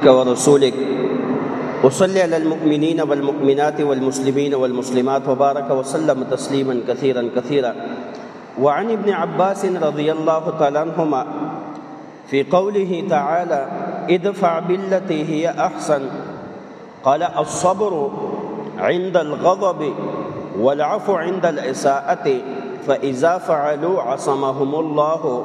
ورسولك وصلي على المؤمنين والمؤمنات والمسلمين والمسلمات وبارك وسلم تسليما كثيرا كثيرا وعن ابن عباس رضي الله تعالى عنهما في قوله تعالى ادفع بالتي هي احسن قال الصبر عند الغضب والعفو عند الاساءه فاذا فعلوا عصمهم الله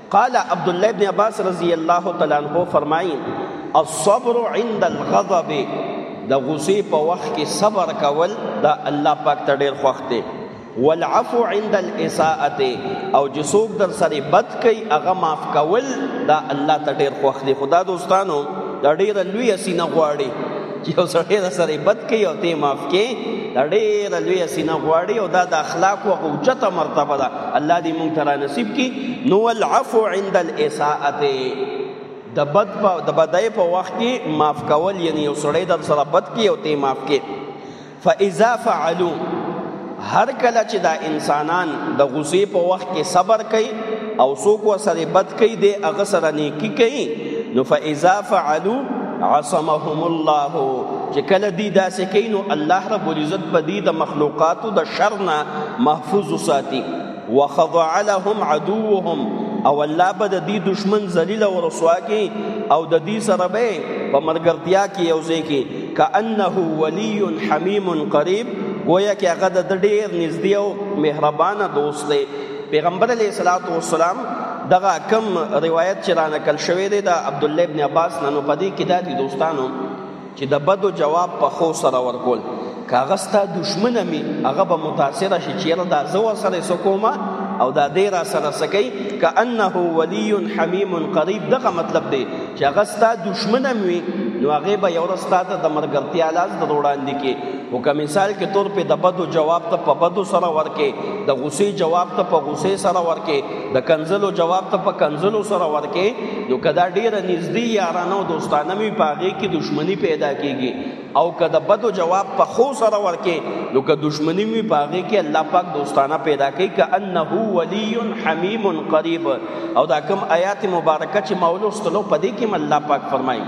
قال عبد الله ابن عباس رضی الله تعالی عنہ فرمایي الصبر عند الغضب د غصې په وخت کې صبر کول دا الله پاک ته ډیر خوښ دی والعفو عند الاساءه او چې څوک در سره بد کوي هغه معاف کول دا الله ته ډیر خوښ دی خدا دوستانو دا ډیر لوی سینه غواړي چې یو سړی در سره بد کوي او ته معاف کې دا ډیر لوی سینه غواړي او دا د اخلاق او اوچته مرتبه ده الله دې مونږ ته را نصیب کی نو العفو عند الاساءه د بد په د بدای په وخت کې معاف کول یعنی یو سړی در سره بد کی او ته معاف کې فاذا فعلوا هر کله چې دا انسانان د غصې په وخت کې صبر کوي او څوک ورسره بد کوي دی هغه سره نیکی کوي نو فاذا فعلوا عصمهم الله چې کله دی داسې کوي نو الله رب العزت په دې د مخلوقاتو د شر نه محفوظ وساتي وخضع لهم عدوهم او الله به د دې دشمن ذلیل او رسوا کی او د دې سره به په مرګرتیا کې یو ځای کې کأنه ولی حمیم قریب گویا کې هغه د ډېر نږدې او مهربانه دوست دی پیغمبر علیه الصلاۃ والسلام دغه کم روایت چې را نقل شوی دی د عبد الله ابن عباس نه نو پدې کې د دوستانو چې د بدو جواب په خو سره ورکول کاغه ستا دشمن می هغه به متاثر شي چیرې دا زو سره سکوما او دا دې را سره سکی کانه ولی حمیم قریب دغه مطلب دی چې هغه ستا دشمن می نو هغه به یو رستا ته د مرګرتیا لاس د وړاندې کې او که مثال کې تور په د بدو جواب ته په بدو سره ورکې د غصې جواب ته په غصې سره ورکې د کنزلو جواب ته په کنزلو سره ورکه نو کدا ډیره نږدې یارانه او دوستانه می پاغي کې دښمنی پیدا کیږي او کدا بدو جواب په خو سره ورکه نو که دښمنی می پاغي کې الله پاک دوستانه پیدا کوي ک انه ولی حمیم قریب او دا کوم آیات مبارکه چې مولوس تلو پدې کې الله پاک فرمایي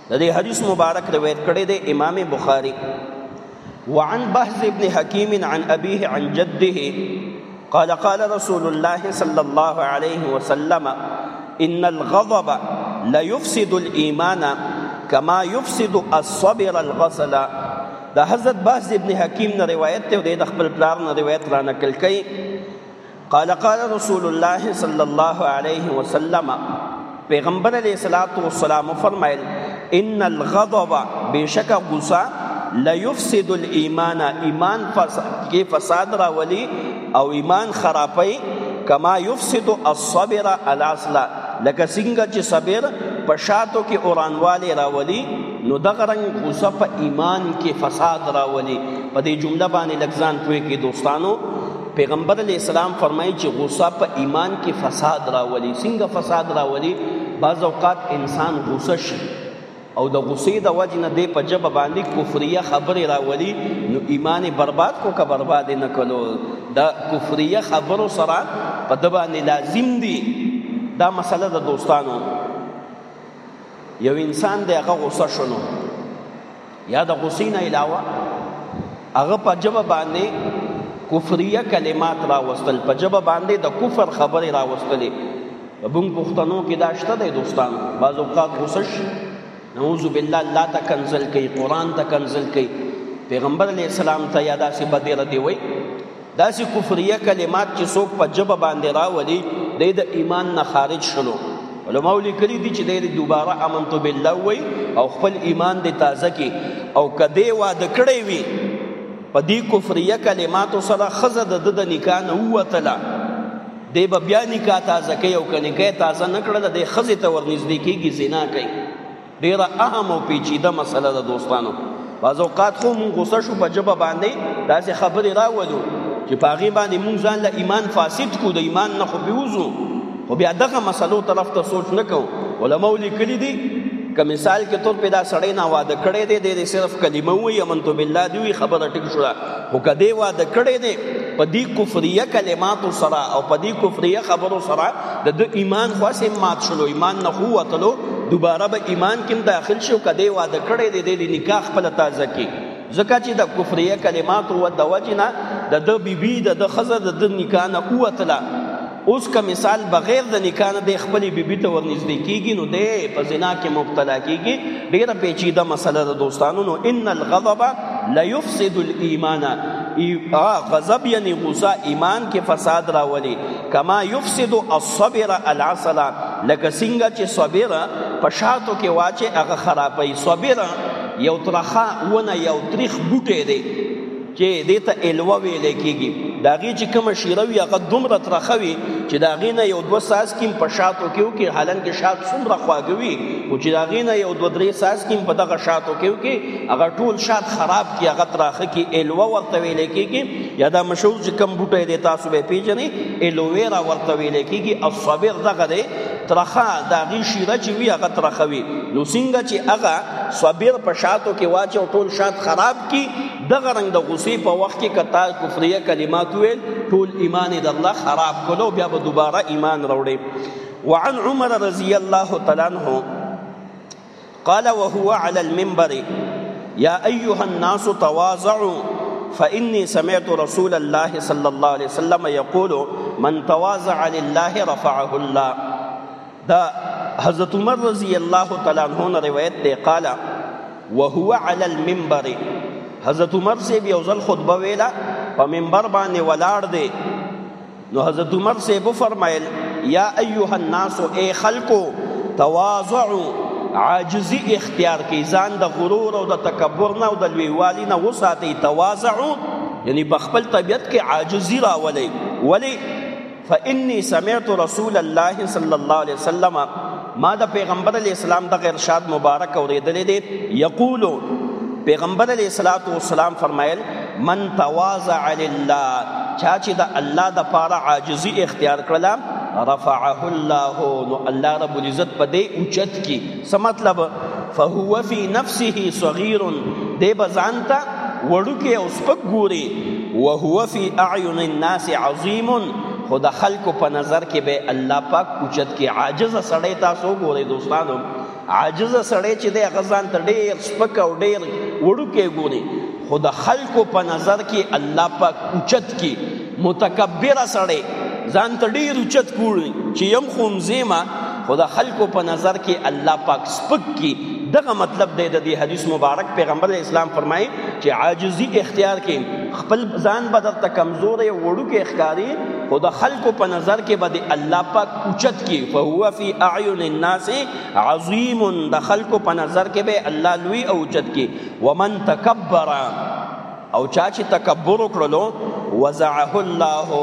د دې حدیث مبارک روایت کړی دی امام بخاری وعن بهز ابن حکیم عن ابيه عن جده قال قال رسول الله صلى الله عليه وسلم ان الغضب لا يفسد الايمان كما يفسد الصبر الغسل د حضرت بهز ابن حکیم نه روایت ته د خپل پلار نه روایت را نقل کړي قال قال رسول الله صلی الله علیه وسلم پیغمبر علیه الصلاۃ والسلام فرمایل ان الغضب بشک غصه لا يفسد الايمان ایمان کې فساد راولي او ایمان خرابي کما يفسد الصبر الاصل لکه څنګه چې صبر په شاتو کې اورانواله راولي نو دغه رنګ غصه په ایمان کې فساد راولي په دې جمله باندې لکزان پوي کې دوستانو پیغمبر علی السلام فرمایي چې غوسه په ایمان کې فساد راولي څنګه فساد راولي بعض اوقات انسان غوسه شي او د غصې د وجې نه دی په جبه باندې کفریه خبرې راولي نو ایمان برباد کو که برباد نه کلو د کفریه خبرو سره په د باندې لازم دي دا مسله د دوستانو یو انسان دی هغه غصه شونه یا د غصې نه علاوه هغه په جبه باندې کفریه کلمات راوستل په جبه باندې د کفر خبرې راوستلې بون پښتنو کې دا شته دی دوستان بعض اوقات غوسش نعوذ بالله الله ته کنزل کوي قران ته کنزل کوي پیغمبر علی السلام ته یادا سی بدر دی وای داسې کفریه کلمات چې څوک په جبه باندې راولي دی د ایمان نه خارج شلو علماء لیکلي دي چې دی دوباره امنت بالله وي او خپل ایمان دی تازه کی او کدی واده کړی وي په دې کفریه کلماتو سره خزه د د نکاح نه وتله دی به بیا نکاح تازه کوي او که نکاح تازه نه کړله دی خزه ته ورنږدې کیږي زنا کوي ډیره اهم او پیچیده مسله ده دوستانو بعض اوقات خو مونږ غوسه شو په جبه باندې داسې خبرې راولو چې په هغه باندې مونږ ځان له ایمان فاسد کو د ایمان نه خو بیوزو خو بیا دغه مسلو طرف ته سوچ نه کو علماء لیکلي دي که مثال کې تور پیدا سړی نه واده کړي دي د صرف کلمه وي امنت بالله دی خبره ټیک شو خو کدی واده کړي دي په دې کفریه کلماتو سره او په دې کفریه خبرو سره د دو ایمان خاص مات شلو ایمان نه خو وتلو دوباره به ایمان کې داخل شو کدی واده کړي د دې نکاح خپل تازه کې ځکه چې د کفریه کلمات او د وجنه د د بیبي د د خزه د د نکاح نه اوتله اوس که مثال بغیر د نکاح نه د خپل بیبي ته ورنږدې کیږي نو دی په زنا کې مبتلا کیږي ډیره پیچیده مسله ده دوستانو نو ان الغضب لا يفسد الايمان غضب یعنی غصه ایمان کې فساد راولي کما یفسد الصبر العسل لکه څنګه چې صبر په شاتو کې واچي هغه خرابې صبر یو ترخه ونه یو تریخ بوټی دی چې دې ته الوه ویل کېږي دا غي چې کوم شیره وي هغه دومره ترخه وي چې دا غي نه یو دوه ساس کې په شاتو کې کې حالان کې شات څومره خواږه وي او چې دا غي نه یو دوه درې ساس کې په دغه شاتو کې کې هغه ټول شات خراب کې هغه ترخه کې الوه ورته ویل کېږي یا دا مشهور چې کم بوټی دی تاسو به پیژنې الوویرا ورته ویل کېږي او صبر دغه دی ترخه د هغې شیره چې وي هغه ترخه وي نو څنګه چې هغه صبر په شاتو کې واچو ټول شات خراب کی دغه رنګ د غصې په وخت کې کتا کفریه کلمات ویل ټول ایمان د الله خراب کولو بیا به دوباره ایمان راوړي وعن عمر رضی الله تعالی عنہ قال وهو على المنبر يا ايها الناس تواضعوا فاني سمعت رسول الله صلى الله عليه وسلم يقول من تواضع لله رفعه الله دا حضرت عمر رضی الله تعالی عنہ نے روایت تے قال وهو على المنبر حضرت عمر سے بھی اوزل خطبہ ویلا په منبر باندې ولاړ دی نو حضرت عمر سے بو فرمائل یا ایوہ الناس اے خلقو تواضعو عاجزی اختیار کی ځان د غرور او د تکبر نه او د لویوالي نه وساتي تواضعو یعنی په خپل طبیعت کې عاجزی راولي ولی فإني سمعت رسول الله صلی الله علیه وسلم ما د پیغمبر علی اسلام د ارشاد مبارک اوریدلې دي یقول پیغمبر علی صلوات و سلام فرمایل من تواضع لله چا چې د الله د پاره عاجزي اختیار کړله رفعه الله نو الله رب العزت په دې اوچت کی څه مطلب فهو فی نفسه صغیر دې بزانتا وړوکی او سپک ګوري وهو فی اعین الناس عظیم خو د خلکو په نظر کې به الله پاک اوچت کې عاجز سړی تاسو ګورئ دوستانو عاجز سړی چې د غزان ته ډېر سپک او ډېر وړو کې ګوري خو د خلکو په نظر کې الله پاک اوچت کې متکبر سړی ځان ته ډېر اوچت کوي چې يم خوم زیما خو د خلکو په نظر کې الله پاک سپک کې دغه مطلب دی د دې حدیث مبارک پیغمبر اسلام فرمایي چې عاجزي اختیار کې خپل ځان به درته کمزورې وړو کې اختیاري خو د خلکو په نظر کې به د الله پاک اوچت کې فهو فی اعین الناس عظیم د خلکو په نظر کې به الله لوی او اوچت کې ومن تکبر او چا چې تکبر وکړلو وزعه الله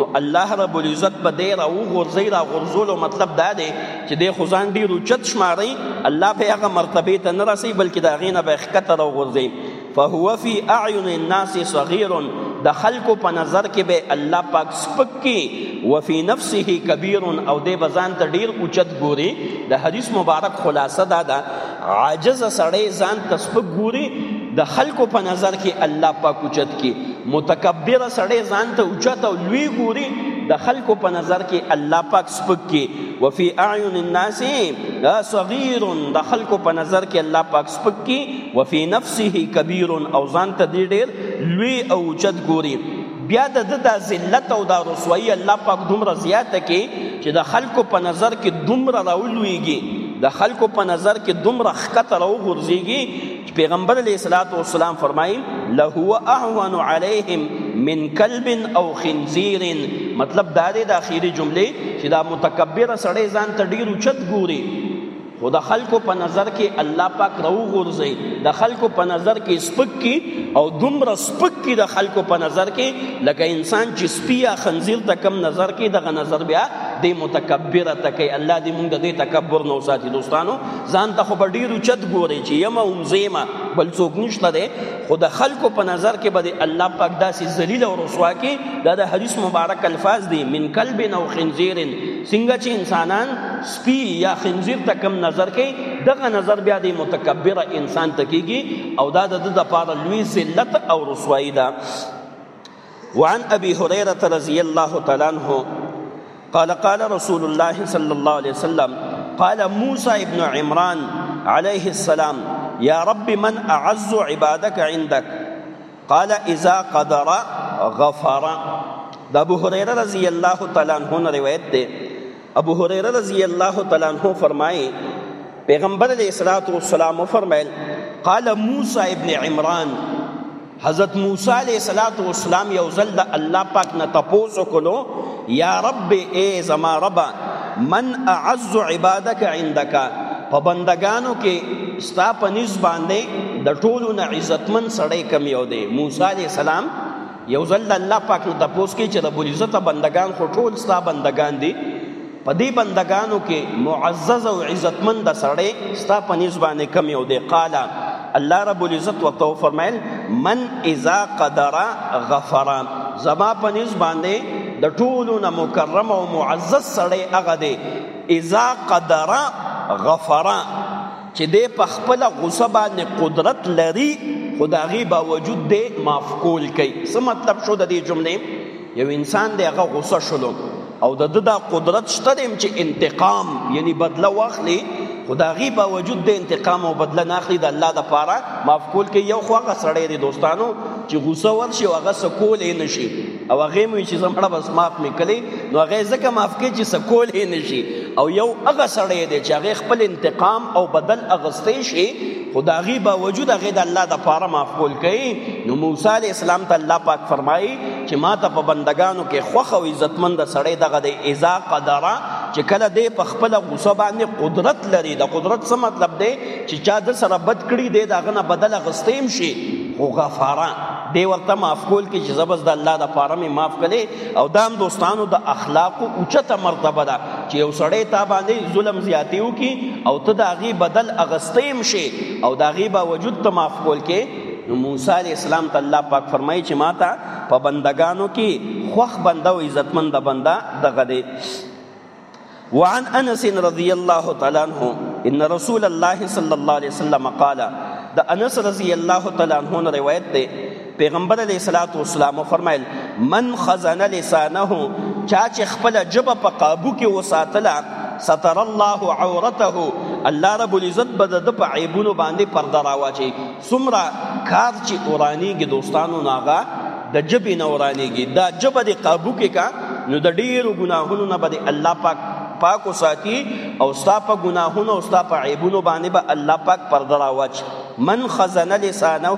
نو الله رب العزت به دې راو غورځي را غورځولو مطلب دا دی چې د خو ځان ډیر اوچت شماري الله په هغه مرتبه ته نه رسي بلکې دا غینه به خکته راوغورځي فهو فی اعین الناس صغیر د خلکو په نظر کې به الله پاک سپک کی وفي نفسه کبیر او د بزان ته ډیر اوچت ګوري د حدیث مبارک خلاصه دا ده عاجز سړی ځان ته سپک ګوري د خلکو په نظر کې الله پاک اوچت کی متکبر سړی ځان ته اوچت او لوی ګوري د خلکو په نظر کې الله پاک سپک کی وفي اعین الناس صغیر د خلکو په نظر کې الله پاک سپک کی وفي نفسه کبیر او ځان ته دی ډیر لوی او چت ګوري بیا د د ذلت او د رسوایی الله پاک دومره زیاته کی چې د خلکو په نظر کې دومره راولویږي د خلکو په نظر کې دومره خکته راو غورځيږي پیغمبر علیه الصلاۃ والسلام فرمایي لهو اهون علیهم من کلب او خنزیر مطلب دا دی د اخیری جملې چې دا متکبر سړی ځان ته ډیر چت ګوري خو د خلکو په نظر کې الله پاک راو غورځي د خلکو په نظر کې سپک کی او دومره سپک کی د خلکو په نظر کې لکه انسان چې سپیا خنزیر ته کم نظر کې دغه نظر بیا د متکبره ته کې الله دې موږ د تکبر نو ساتي دوستانو ځان ته خو په ډیر اوچت ګوري چې یم او زیما بل څوک نشته دی خو د خلکو په نظر کې به د الله پاک داسې ذلیل او رسوا کې دا د حدیث مبارک الفاظ دي من کلب او خنزیر څنګه چې انسانان سپی یا خنزیر ته کم نظر کوي دغه نظر بیا د متکبر انسان ته کیږي او دا د د لپاره لوی ذلت او رسوایی ده وعن ابي هريره رضي الله تعالى عنه قال قال رسول الله صلى الله عليه وسلم قال موسى ابن عمران عليه السلام يا رب من أعز عبادك عندك قال إذا قدر غفر ابو هريره رضی الله تعالى عنہ نے روایت دے ابو هريره رضی الله تعالی عنہ فرمایي پیغمبر علیہ الصلوۃ والسلام فرمایل قال موسی ابن عمران حضرت موسی علیہ الصلوۃ والسلام یو ځل د الله پاک نه تپوس وکړو یا رب ای زما رب من اعز عبادک عندك په بندگانو کې ستا په نس باندې د ټولو نه عزتمن سړی کم یو دی موسی علیہ السلام یو ځل د الله پاک نه تپوس کوي چې رب العزت بندگان خو ټول ستا بندگان دي په دې بندگانو کې معزز او عزتمن د سړی ستا په نسبانه کم یو دی قالا الله رب العزت ورته فرمایل من اذا قدر غفر زما په نسبانه د ټولو نه مکرم او معزز سړی هغه دی اذا قدر غفر چې دی په خپل غصه باندې قدرت لري خو د هغې باوجود دی معاف کول کوي څه مطلب شو د دې جملې یو انسان دی هغه غصه شلو او د ده دا قدرت شته دی چې انتقام یعنی بدله واخلي خو د هغې باوجود د انتقام او بدله نه اخلي د الله دپاره معاف کول کوي یو خو هغه سړی دی دوستانو چې غصه ورشي او هغه څه کولی نه شي او هغه مې چې زمړه بس معاف مې کړي نو هغه ځکه معاف کړي چې سکول هي نشي او یو هغه سړی دی چې هغه خپل انتقام او بدل اغستې شي خداغي باوجود هغه د الله د پاره معاف کول کوي نو موسی عليه السلام ته الله پاک فرمایي چې ما ته په بندگانو کې خوخه او عزتمند سړی دغه دی اذا قدره چې کله دی په خپل غوسه باندې قدرت لري د قدرت څه مطلب دی چې چا د سره بد کړی دی داغه نه بدل غستیم شي او غفاره دی ورته معاف کول کې چې زبس د الله د پاره می معاف کړي او دام دوستانو د اخلاق او اوچته مرتبه ده چې یو سړی تا باندې ظلم زیاتیو کی او ته د هغه بدل اغستیم شي او د هغه باوجود ته معاف کول کې نو موسی علی السلام ته الله پاک فرمایي چې ماته په بندگانو کې خوخ بنده او عزتمن د بنده دغه دی وعن انس رضی الله تعالی عنہ ان رسول الله صلی الله علیه وسلم قال د انس رضی الله تعالی عنہ روایت ده پیغمبر علیه الصلاۃ والسلام فرمایل من خزن لسانه چا چې خپل جبه په قابو کې وساتله ستر الله عورته الله رب العزت به د په عیبونو باندې پرده راواچي څومره کار چې اورانیږي دوستانو ناغه د جبې نه اورانیږي دا جبه د قابو کې کا نو د ډیرو ګناهونو نه به الله پاک پاک ساتي او ستا په ګناهونو او ستا په عیبونو باندې به با الله پاک پرده راوچ من خزن لسانه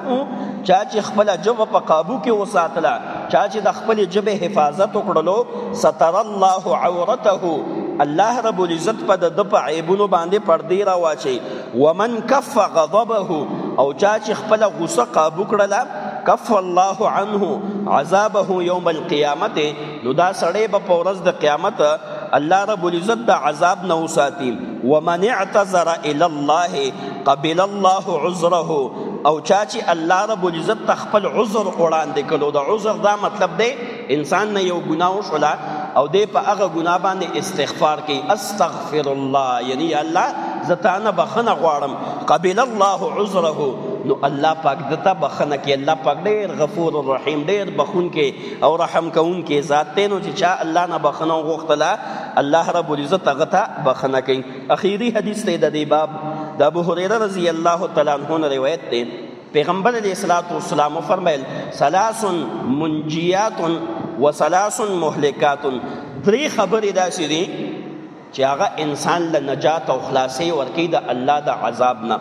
چا چې خپل جبه په قابو کې وساتله چا چې د خپل جبه حفاظت وکړلو ستر الله عورته الله رب العزت په د په عیبونو باندې پردې راواچي ومن کف غضبه او چا چې خپل غوسه قابو کړله کف الله عنه عذابه یوم القیامت نو دا سړی به په ورځ د قیامت الله رب العزت د عذاب نه وساتي ومن اعتذر الى الله قبل الله عذره او چا چې الله رب العزت خپل عذر وړاندې کړو د عذر دا مطلب دی انسان نه یو ګناه وشولا او دې په هغه ګناه باندې استغفار کوي استغفر الله یعنی الله زتانه بخنه غواړم قبل الله عذره نو الله پاک دته بخنه کې الله پاک ډېر غفور الرحیم ډېر بخون کې او رحم کون کې ذات ته نو چې چا الله نه بخنه غوښتله الله رب العزت هغه ته بخنه کوي اخیری حدیث ته د دې باب د ابو هريره رضی الله تعالی عنہ روایت ده پیغمبر علیه الصلاۃ والسلام فرمایل ثلاث منجیات و ثلاث مهلکات درې خبرې داسې دي چې هغه انسان له نجات او خلاصي ورکی د الله د عذاب نه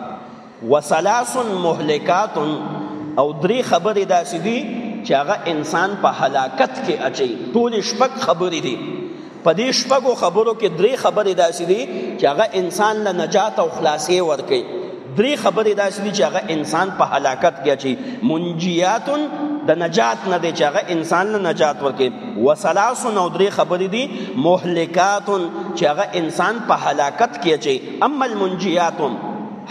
و ثلاث مهلکات او درې خبرې داسې دي چې هغه انسان په هلاکت کې اچي ټول شپږ خبرې دي په دې شپږو خبرو کې درې خبرې داسې دي چې هغه انسان له نجات او خلاصې ورکړي درې خبرې داسې دي چې هغه انسان په هلاکت کې اچي منجیات د نجات نه دی چې هغه انسان له نجات ورکړي وسلاس نو درې خبرې دي مهلکات چې هغه انسان په هلاکت کې اچي اما المنجیات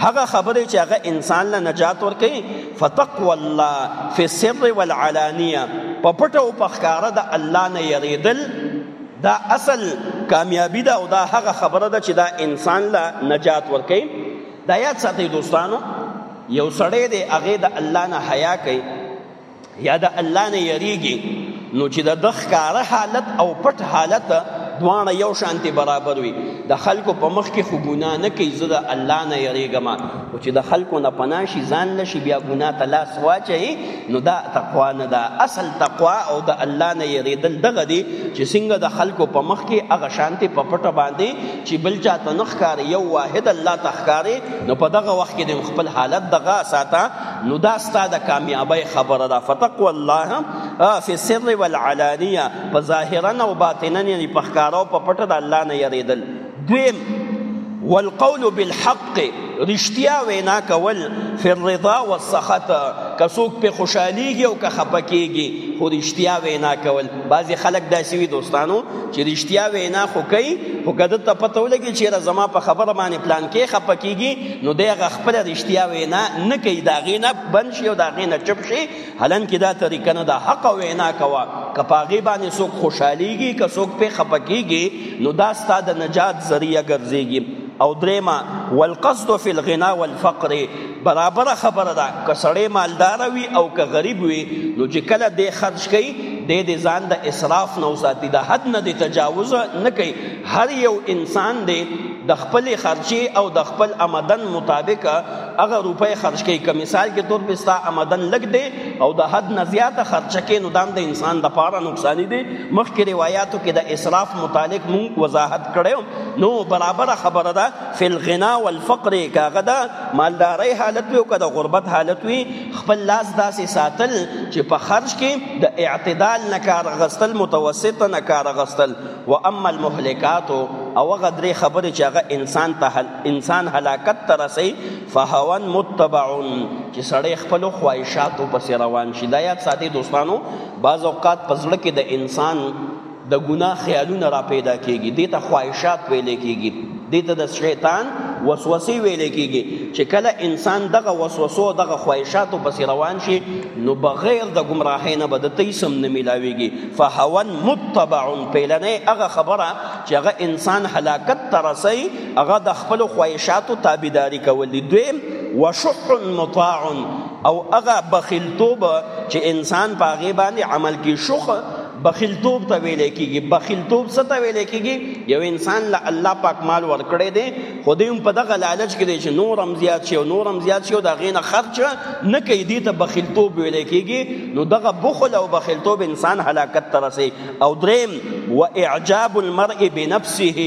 هغه خبرې چې هغه انسان له نجات ورکړي فتقوا الله فی السر والعلانیه په پټه او په ښکاره د الله نه یریدل دا اصل کامیابی ده او دا هغه خبره ده چې دا انسان له نجات ورکړي دا یاد ساتي دوستانو یو سړی دی هغه د الله نه حیا کوي یا د الله نه یریږي نو چې د د ښکاره حالت او پټ حالت دواړه یو شانتي برابر وي د خلکو په مخ کې خو ګناه نه کوي زه د الله نه یریږم او چې د خلکو نه پناه شي ځان نه شي بیا ګناه ته لاس واچوي نو دا تقوا نه ده اصل تقوا او د الله نه یریدل دغه دی چې څنګه د خلکو په مخ کې هغه شانتي په پټه باندې چې بل چا ته نه ښکاري یو واحد الله ته ښکاري نو په دغه وخت کې د خپل حالت دغه ساته نو دا ستاسو د کامیابی خبره ده فتقوا الله فی السر والعلانیه په ظاهرا او باطنا یعنی په ښکارا او په پټه د الله نه یریدل دویم والقول بالحق رشتیا وینا کول فی الرضا والسخط که څوک په خوشحالیږي او که خپه کیږي خو رشتیا وینا کول بعضې خلک داسې وي دوستانو چې رشتیا وینا خو کوي خو که ده ته پته ولګي چېرې زما په خبره باندې پلان کې خپه کیږي نو دی هغه خپله رشتیا وینا نه کوي د هغې نه بند شي او د هغې نه چپ شي حالانکه دا طریقه نه ده حق وینا کوا که پاغي باندې څوک خوشحاليږي که څوک په خپکیږي نو دا ستاد نجات ذریعہ ګرځيږي او درېما والقصد فی الغنا والفقر برابر خبره ده که سړی مالدار وي او که غریب وي نو چې کله د خرج کوي د دې ځان د اسراف نو ساتي د حد نه د تجاوز نه کوي هر یو انسان دی د خپل خرچي او د خپل آمدن مطابق هغه روپۍ خرج کوي که مثال کې تور پستا آمدن لګ دی او د حد نه زیاته خرچه کې نو دام د انسان د پاره نقصان دي مخکې روایتو کې د اسراف متعلق مون وضاحت کړو نو برابر خبره ده فل غنا والفقر کاغه ده مالداري حالت وي او کده غربت حالت وي خپل لاس داسې ساتل چې په خرج کې د اعتدال نه کار غستل متوسط نه کار غستل و اما المهلکات او غدري خبره چې هغه انسان ته انسان هلاکت ته رسي فهوان متبع چې سړی خپل خواهشاتو پسې روان شي دا یاد ساتي دوستانو بعض اوقات په زړه کې د انسان د ګناه خیالونه را پیدا کیږي دې ته خواهشات ویل کیږي دې ته د شیطان وسوسې ویل کیږي چې کله انسان دغه وسوسو دغه خواهشاتو پسې روان شي نو بغیر د گمراهۍ نه به د تیسم نه ملاویږي فهوان متبع پیلنې هغه خبره چې هغه انسان هلاکت ته رسي هغه د خپل خواهشاتو تابعداري کول دي دویم وشح مطاع او هغه بخیلتوب چې انسان په هغه باندې عمل کې شخ بخیلتوب ته ویل کېږي بخیلتوب څه ته ویل کېږي یو انسان له الله پاک مال ورکړي دي خو دې په دغه لالچ کې دي چې نور هم زیات شي او نور هم زیات شي او دا غینه خرچ نه کوي دي ته بخیلتوب ویل کېږي نو دغه بخل او بخیلتوب انسان هلاکت ته رسي او دریم و اعجاب المرء بنفسه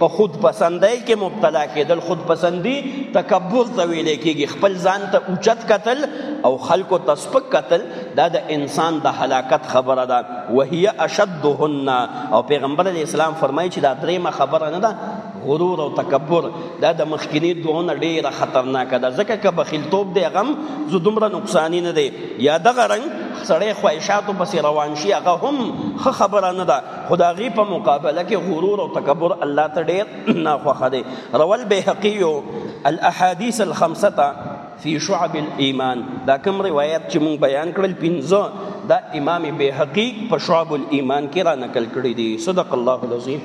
په خود پسندۍ کې مبتلا کېدل خود پسندي تکبر ته ویل کېږي خپل ځان ته اوچت کتل او خلکو ته سپک کتل دا د انسان د هلاکت خبره ده وهي اشدهن او پیغمبر علی اسلام فرمایي چې دا دریمه خبره نه ده غرور او تکبر دا د مخکینی دوونه ډیره خطرناک ده ځکه که بخیلتوب دی غم زه دومره نقصانی نه دی یا دغه رنګ سړی خواهشاتو پسې روان شي هغه هم ښه خبره نه ده خو د هغې په مقابله کې غرور او تکبر الله ته ډیر ناخوښه دی روه البیهقي الاحادیث الخمسه فی شعب الايمان دا کوم روایت چې مونږ بیان کړل پنځه دا امام بیهقي په شعب الايمان کې را نقل کړی دی صدق الله العظیم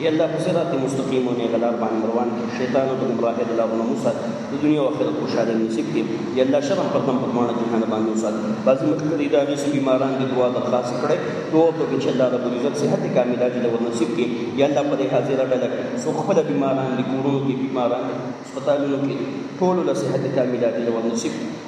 ای الله په صراط مستقیم او نیغه لار باندې روان کړي شیطان او د ګمراهۍ د لارو نه مو ساتي د دنیا او آخرت خوشحالۍ نصیب کړي ای الله شرم پر دم په دواړه جهانه باندې وساتي بعضې ملګري د هغې څه بیماران دي دعا درخواست کړی دعا ورته وکړي چې الله رب العزت صحت کامله عاجله ورنصیب کړي ای الله په دې حاضره ډله کې څوک خپله بیماران دي کورونو کې بیماران دي هسپتالونو کې ټولو له صحت کامله عاجله ورنصیب کړي